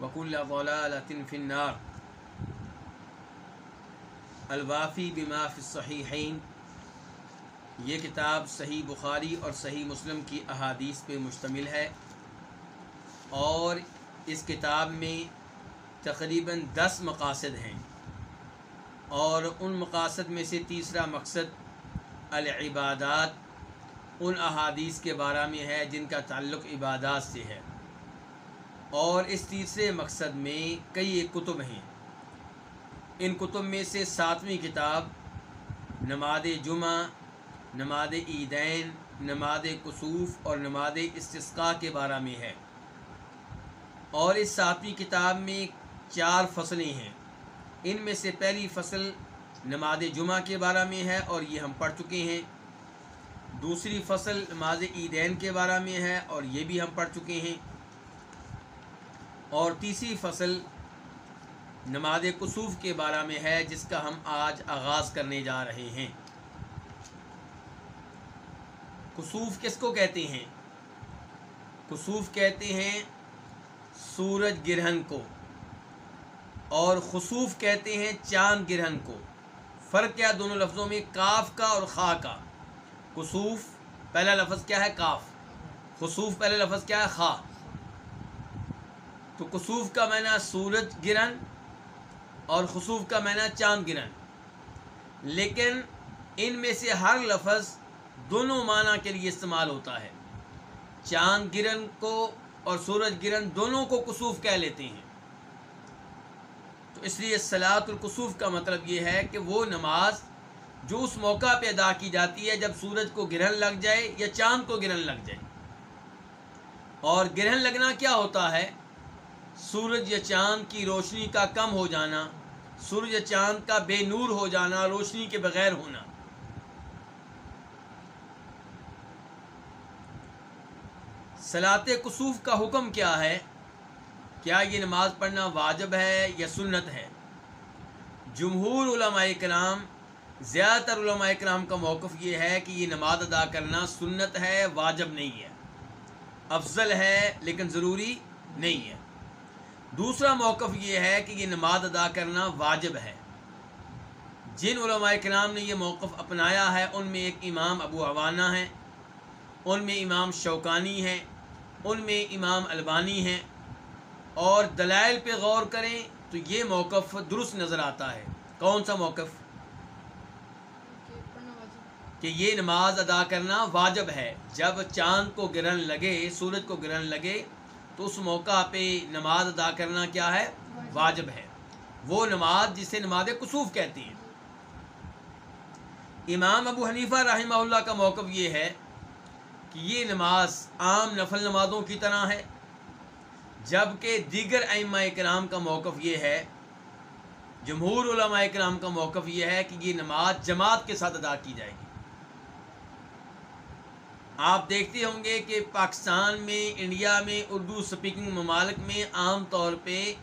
وكل ضلالة في النار. الوافی بما فی الصحیحین یہ کتاب صحیح بخاری اور صحیح مسلم کی احادیث پہ مشتمل ہے اور اس کتاب میں تقریباً دس مقاصد ہیں اور ان مقاصد میں سے تیسرا مقصد العبادات، ان احادیث کے بارے میں ہے جن کا تعلق عبادات سے ہے۔ اور اس تیسرے مقصد میں کئی ایک کتب ہیں۔ ان کتب میں سے ساتویں کتاب نماد جمعہ نماد عیدین نماد کسوف اور نماد استسقاء کے بارے میں ہے۔ اور اس ساتویں کتاب میں چار فصلیں ہیں۔ ان میں سے پہلی فصل نماز جمعہ کے بارے میں ہے اور یہ ہم پڑھ چکے ہیں۔ دوسری فصل نماز عیدین کے بارے میں ہے اور یہ بھی ہم پڑھ چکے ہیں۔ اور تیسری فصل نماز کسوف کے بارے میں ہے، جس کا ہم آج آغاز کرنے جا رہے ہیں۔ کسوف کس کو کہتے ہیں؟ کسوف کہتے ہیں سورج گرہن کو، اور خصوف کہتے ہیں چاند گرہن کو۔ فرق کیا دونوں لفظوں میں؟ کاف کا اور خا کا۔ کسوف، پہلا لفظ کیا ہے؟ کاف۔ خصوف پہلا لفظ کیا ہے؟ خا۔ تو کسوف کا معنی سورج گرہن اور خصوف کا معنی چاند گرہن۔ لیکن ان میں سے ہر لفظ دونوں معنی کے لیے استعمال ہوتا ہے۔ چاند گرہن کو اور سورج گرہن دونوں کو کسوف کہہ لیتے ہیں۔ تو اس لیے سلاۃ القصوف کا مطلب یہ ہے کہ وہ نماز جو اس موقع پہ ادا کی جاتی ہے جب سورج کو گرہن لگ جائے یا چاند کو گرہن لگ جائے۔ اور گرہن لگنا کیا ہوتا ہے؟ سورج یا چاند کی روشنی کا کم ہو جانا، سورج یا چاند کا بے نور ہو جانا، روشنی کے بغیر ہونا۔ سلاط کسوف کا حکم کیا ہے؟ کیا یہ نماز پڑھنا واجب ہے یا سنت ہے؟ جمہور علماء کرام، زیادہ تر علماء کرام کا موقف یہ ہے کہ یہ نماز ادا کرنا سنت ہے، واجب نہیں ہے۔ افضل ہے لیکن ضروری نہیں ہے۔ دوسرا موقف یہ ہے کہ یہ نماز ادا کرنا واجب ہے۔ جن علماء کرام نے یہ موقف اپنایا ہے، ان میں ایک امام ابو عوانہ ہیں، ان میں امام شوکانی ہیں، ان میں امام البانی ہیں۔ اور دلائل پہ غور کریں تو یہ موقف درست نظر آتا ہے۔ کون سا موقف؟ کہ یہ نماز ادا کرنا واجب ہے۔ جب چاند کو گرہن لگے، سورج کو گرہن لگے تو اس موقع پہ نماز ادا کرنا کیا ہے؟ واجب ہے۔ وہ نماز جسے نماز کسوف کہتے ہیں۔ امام ابو حنیفہ رحمہ اللہ کا موقف یہ ہے کہ یہ نماز عام نفل نمازوں کی طرح ہے جبکہ دیگر ائمہ کرام کا موقف یہ ہے، جمہور علماء کرام کا موقف یہ ہے کہ یہ نماز جماعت کے ساتھ ادا کی جائے گی۔ آپ دیکھتے ہوں گے کہ پاکستان میں، انڈیا میں، اردو سپیکنگ ممالک میں عام طور پہ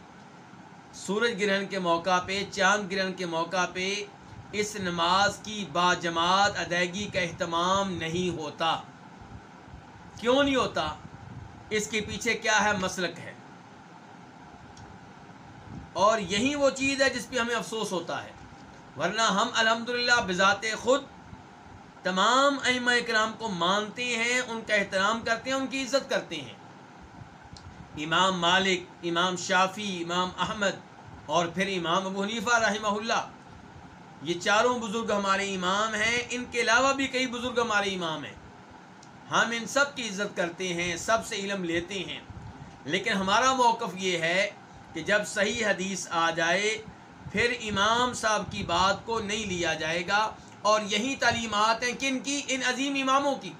سورج گرہن کے موقع پہ، چاند گرہن کے موقع پہ اس نماز کی باجماعت ادائیگی کا اہتمام نہیں ہوتا۔ کیوں نہیں ہوتا؟ اس کے پیچھے کیا ہے مسلک ہے؟ اور یہی وہ چیز ہے جس پہ ہمیں افسوس ہوتا ہے۔ ورنہ ہم الحمدللہ بذات خود تمام ائمہ اکرام کو مانتے ہیں، ان کا احترام کرتے ہیں، ان کی عزت کرتے ہیں۔ امام مالک، امام شافی امام احمد اور پھر امام ابو حنیفہ رحمہ اللہ۔ یہ چاروں بزرگ ہمارے امام ہیں، ان کے علاوہ بھی کئی بزرگ ہمارے امام ہیں۔ ہم ان سب کی عزت کرتے ہیں، سب سے علم لیتے ہیں۔ لیکن ہمارا موقف یہ ہے کہ جب صحیح حدیث آ جائے، پھر امام صاحب کی بات کو نہیں لیا جائے گا۔ اور یہی تعلیمات ہیں کن کی؟ ان عظیم اماموں کی۔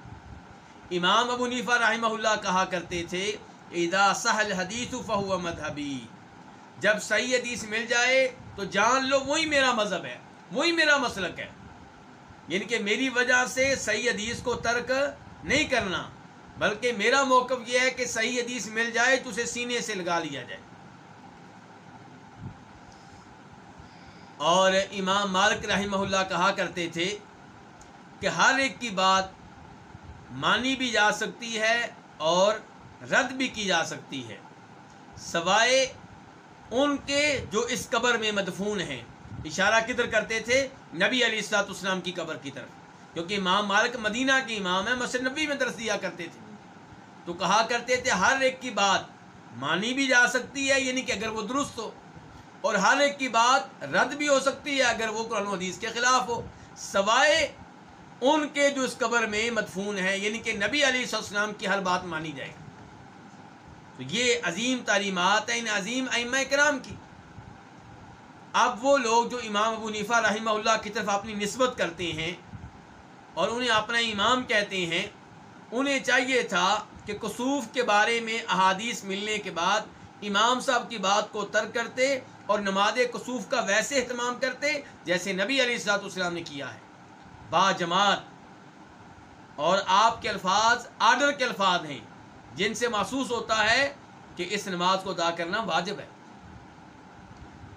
امام ابو نیفا رحمہ اللہ کہا کرتے تھے ادا سہل حدیث فہو مذہبی۔ جب صحیح حدیث مل جائے تو جان لو وہی میرا مذہب ہے، وہی میرا مسلک ہے۔ یعنی کہ میری وجہ سے صحیح حدیث کو ترک نہیں کرنا، بلکہ میرا موقف یہ ہے کہ صحیح حدیث مل جائے تو اسے سینے سے لگا لیا جائے۔ اور امام مالک رحمہ اللہ کہا کرتے تھے کہ ہر ایک کی بات مانی بھی جا سکتی ہے اور رد بھی کی جا سکتی ہے، سوائے ان کے جو اس قبر میں مدفون ہیں۔ اشارہ کدھر کرتے تھے؟ نبی علی السلاط اسلام کی قبر کی طرف، کیونکہ امام مالک مدینہ کے امام ہیں مسجد نبی میں درس دیا کرتے تھے۔ تو کہا کرتے تھے ہر ایک کی بات مانی بھی جا سکتی ہے یعنی کہ اگر وہ درست ہو اور ہر ایک کی بات رد بھی ہو سکتی ہے اگر وہ قرآن و حدیث کے خلاف ہو۔ سوائے ان کے جو اس قبر میں مدفون ہیں یعنی کہ نبی علیہ السلام کی ہر بات مانی جائے۔ تو یہ عظیم تعلیمات ہیں، ان عظیم ائمہ کرام کی۔ اب وہ لوگ جو امام ابو نیفا رحمہ اللہ کی طرف اپنی نسبت کرتے ہیں اور انہیں اپنا امام کہتے ہیں، انہیں چاہیے تھا کہ کسوف کے بارے میں احادیث ملنے کے بعد امام صاحب کی بات کو ترک کرتے اور نماز کسوف کا ویسے اہتمام کرتے جیسے نبی علیہ السلاط والسلام نے کیا ہے۔ با جماعت، اور آپ کے الفاظ آرڈر کے الفاظ ہیں، جن سے محسوس ہوتا ہے کہ اس نماز کو ادا کرنا واجب ہے۔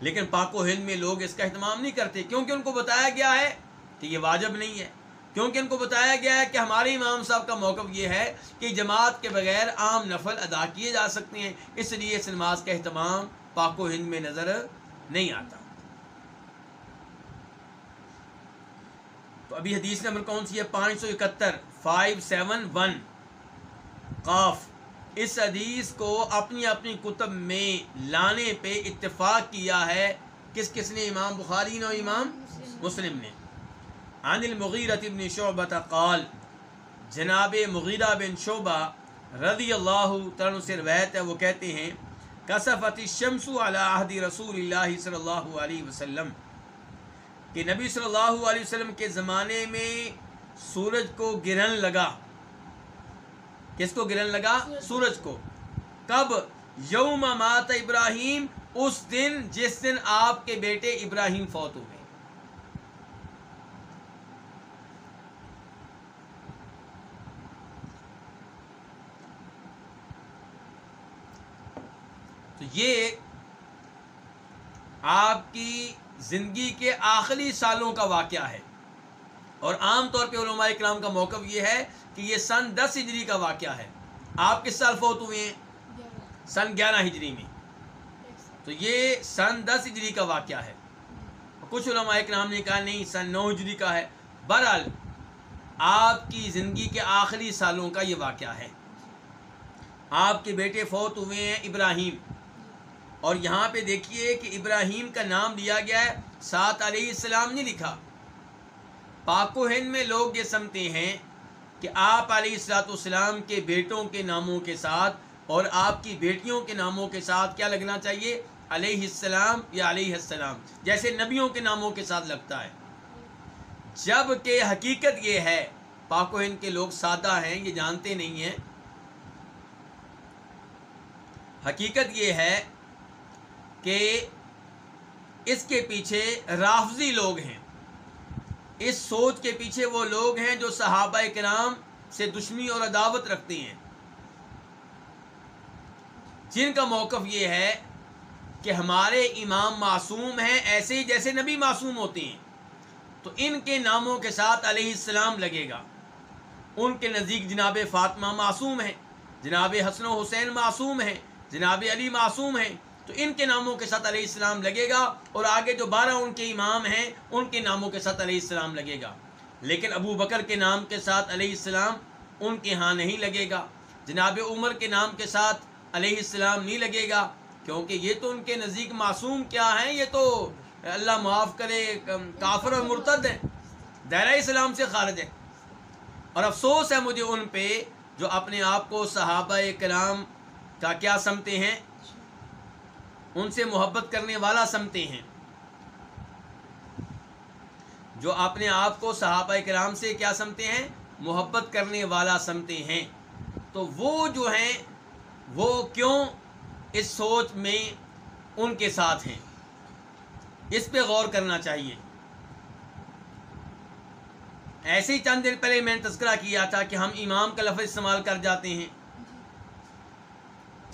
لیکن پاک و ہند میں لوگ اس کا اہتمام نہیں کرتے، کیونکہ ان کو بتایا گیا ہے کہ یہ واجب نہیں ہے۔ کیونکہ ان کو بتایا گیا ہے کہ ہمارے امام صاحب کا موقف یہ ہے کہ جماعت کے بغیر عام نفل ادا کیے جا سکتے ہیں، اس لیے اس نماز کا اہتمام پاک و ہند میں نظر نہیں آتا۔ تو ابھی حدیث نمبر کون سی ہے؟ پانچ سو اکہتر فائیو سیون ون قاف۔ اس حدیث کو اپنی اپنی کتب میں لانے پہ اتفاق کیا ہے کس کس نے؟ امام بخاری نے اور امام مسلم نے۔ عن المغیرت بن شعبہ قال، جناب مغیرہ بن شعبہ رضی اللہ تعالیٰ سے روایت ہے، وہ کہتے ہیں، کسفت الشمس علی عہد رسول اللہ صلی اللہ علیہ وسلم، کہ نبی صلی اللہ علیہ وسلم کے زمانے میں سورج کو گرہن لگا۔ کس کو گرہن لگا؟ سورج کو۔ کب؟ یوم مات ابراہیم، اس دن جس دن آپ کے بیٹے ابراہیم فوت ہوئے۔ تو یہ آپ کی زندگی کے آخری سالوں کا واقعہ ہے۔ اور عام طور پہ علماء اکرام کا موقف یہ ہے کہ یہ سن دس ہجری کا واقعہ ہے۔ آپ کس سال فوت ہوئے ہیں؟ سن گیارہ ہجری میں۔ تو یہ سن دس ہجری کا واقعہ ہے۔ کچھ علماء اکرام نے کہا نہیں، سن نو ہجری کا ہے۔ بہرحال، آپ کی زندگی کے آخری سالوں کا یہ واقعہ ہے۔ آپ کے بیٹے فوت ہوئے ہیں ابراہیم۔ اور یہاں پہ دیکھیے کہ ابراہیم کا نام لیا گیا ہے، سات علیہ السلام نہیں لکھا۔ پاک و ہند میں لوگ یہ سمتے ہیں کہ آپ علیہ السلاۃ والسلام کے بیٹوں کے ناموں کے ساتھ اور آپ کی بیٹیوں کے ناموں کے ساتھ کیا لگنا چاہیے؟ علیہ السلام یا علیہ السلام۔ جیسے نبیوں کے ناموں کے ساتھ لگتا ہے۔ جبکہ حقیقت یہ ہے پاک و ہند کے لوگ سادہ ہیں، یہ جانتے نہیں ہیں۔ حقیقت یہ ہے کہ اس کے پیچھے رافضی لوگ ہیں۔ اس سوچ کے پیچھے وہ لوگ ہیں جو صحابہ کرام سے دشمنی اور عداوت رکھتے ہیں۔ جن کا موقف یہ ہے کہ ہمارے امام معصوم ہیں ایسے ہی جیسے نبی معصوم ہوتے ہیں۔ تو ان کے ناموں کے ساتھ علیہ السلام لگے گا۔ ان کے نزدیک جناب فاطمہ معصوم ہیں، جناب حسن و حسین معصوم ہیں، جناب علی معصوم ہیں تو ان کے ناموں کے ساتھ علیہ السلام لگے گا اور آگے جو بارہ ان کے امام ہیں، ان کے ناموں کے ساتھ علیہ السلام لگے گا۔ لیکن ابو بکر کے نام کے ساتھ علیہ السلام ان کے ہاں نہیں لگے گا۔ جناب عمر کے نام کے ساتھ علیہ السلام نہیں لگے گا۔ کیونکہ یہ تو ان کے نزدیک معصوم کیا ہیں، یہ تو اللہ معاف کرے کافر اور مرتد ہیں۔ دائرہ اسلام سے خارج ہے اور افسوس ہے مجھے ان پہ جو اپنے آپ کو صحابہ کرام کا کیا سمتے ہیں۔ ان سے محبت کرنے والا سمتے ہیں۔ جو اپنے آپ کو صحابہ کرام سے کیا سمتے ہیں؟ محبت کرنے والا سمتے ہیں۔ تو وہ جو ہیں، وہ کیوں اس سوچ میں ان کے ساتھ ہیں؟ اس پہ غور کرنا چاہیے۔ ایسے ہی چند دن پہلے میں نے تذکرہ کیا تھا کہ ہم امام کا لفظ استعمال کر جاتے ہیں۔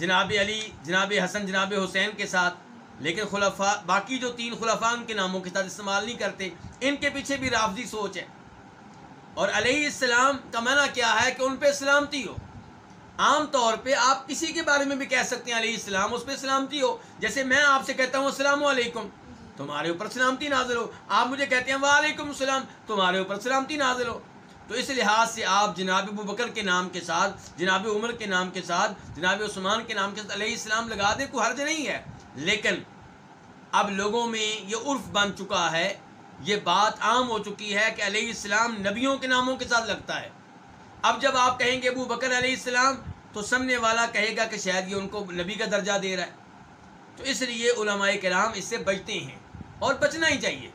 جناب علی، جناب حسن، جناب حسین کے ساتھ، لیکن خلفاء، باقی جو تین خلفاء ان کے ناموں کے ساتھ استعمال نہیں کرتے، ان کے پیچھے بھی رافضی سوچ ہے۔ اور علیہ السلام کا منع کیا ہے کہ ان پہ سلامتی ہو۔ عام طور پہ آپ کسی کے بارے میں بھی کہہ سکتے ہیں، علیہ السلام اس پہ سلامتی ہو۔ جیسے میں آپ سے کہتا ہوں، السلام علیکم، تمہارے اوپر سلامتی نازل ہو۔ آپ مجھے کہتے ہیں، وعلیکم السلام، تمہارے اوپر سلامتی نازل ہو۔ تو اس لحاظ سے آپ جناب ابو بکر کے نام کے ساتھ، جناب عمر کے نام کے ساتھ، جناب عثمان کے نام کے ساتھ علیہ السلام لگا دے کوئی حرج نہیں ہے۔ لیکن اب لوگوں میں یہ عرف بن چکا ہے، یہ بات عام ہو چکی ہے کہ علیہ السلام نبیوں کے ناموں کے ساتھ لگتا ہے۔ اب جب آپ کہیں گے ابو بکر علیہ السلام، تو سمنے والا کہے گا کہ شاید یہ ان کو نبی کا درجہ دے رہا ہے۔ تو اس لیے علماء کرام اس سے بچتے ہیں اور بچنا ہی چاہیے۔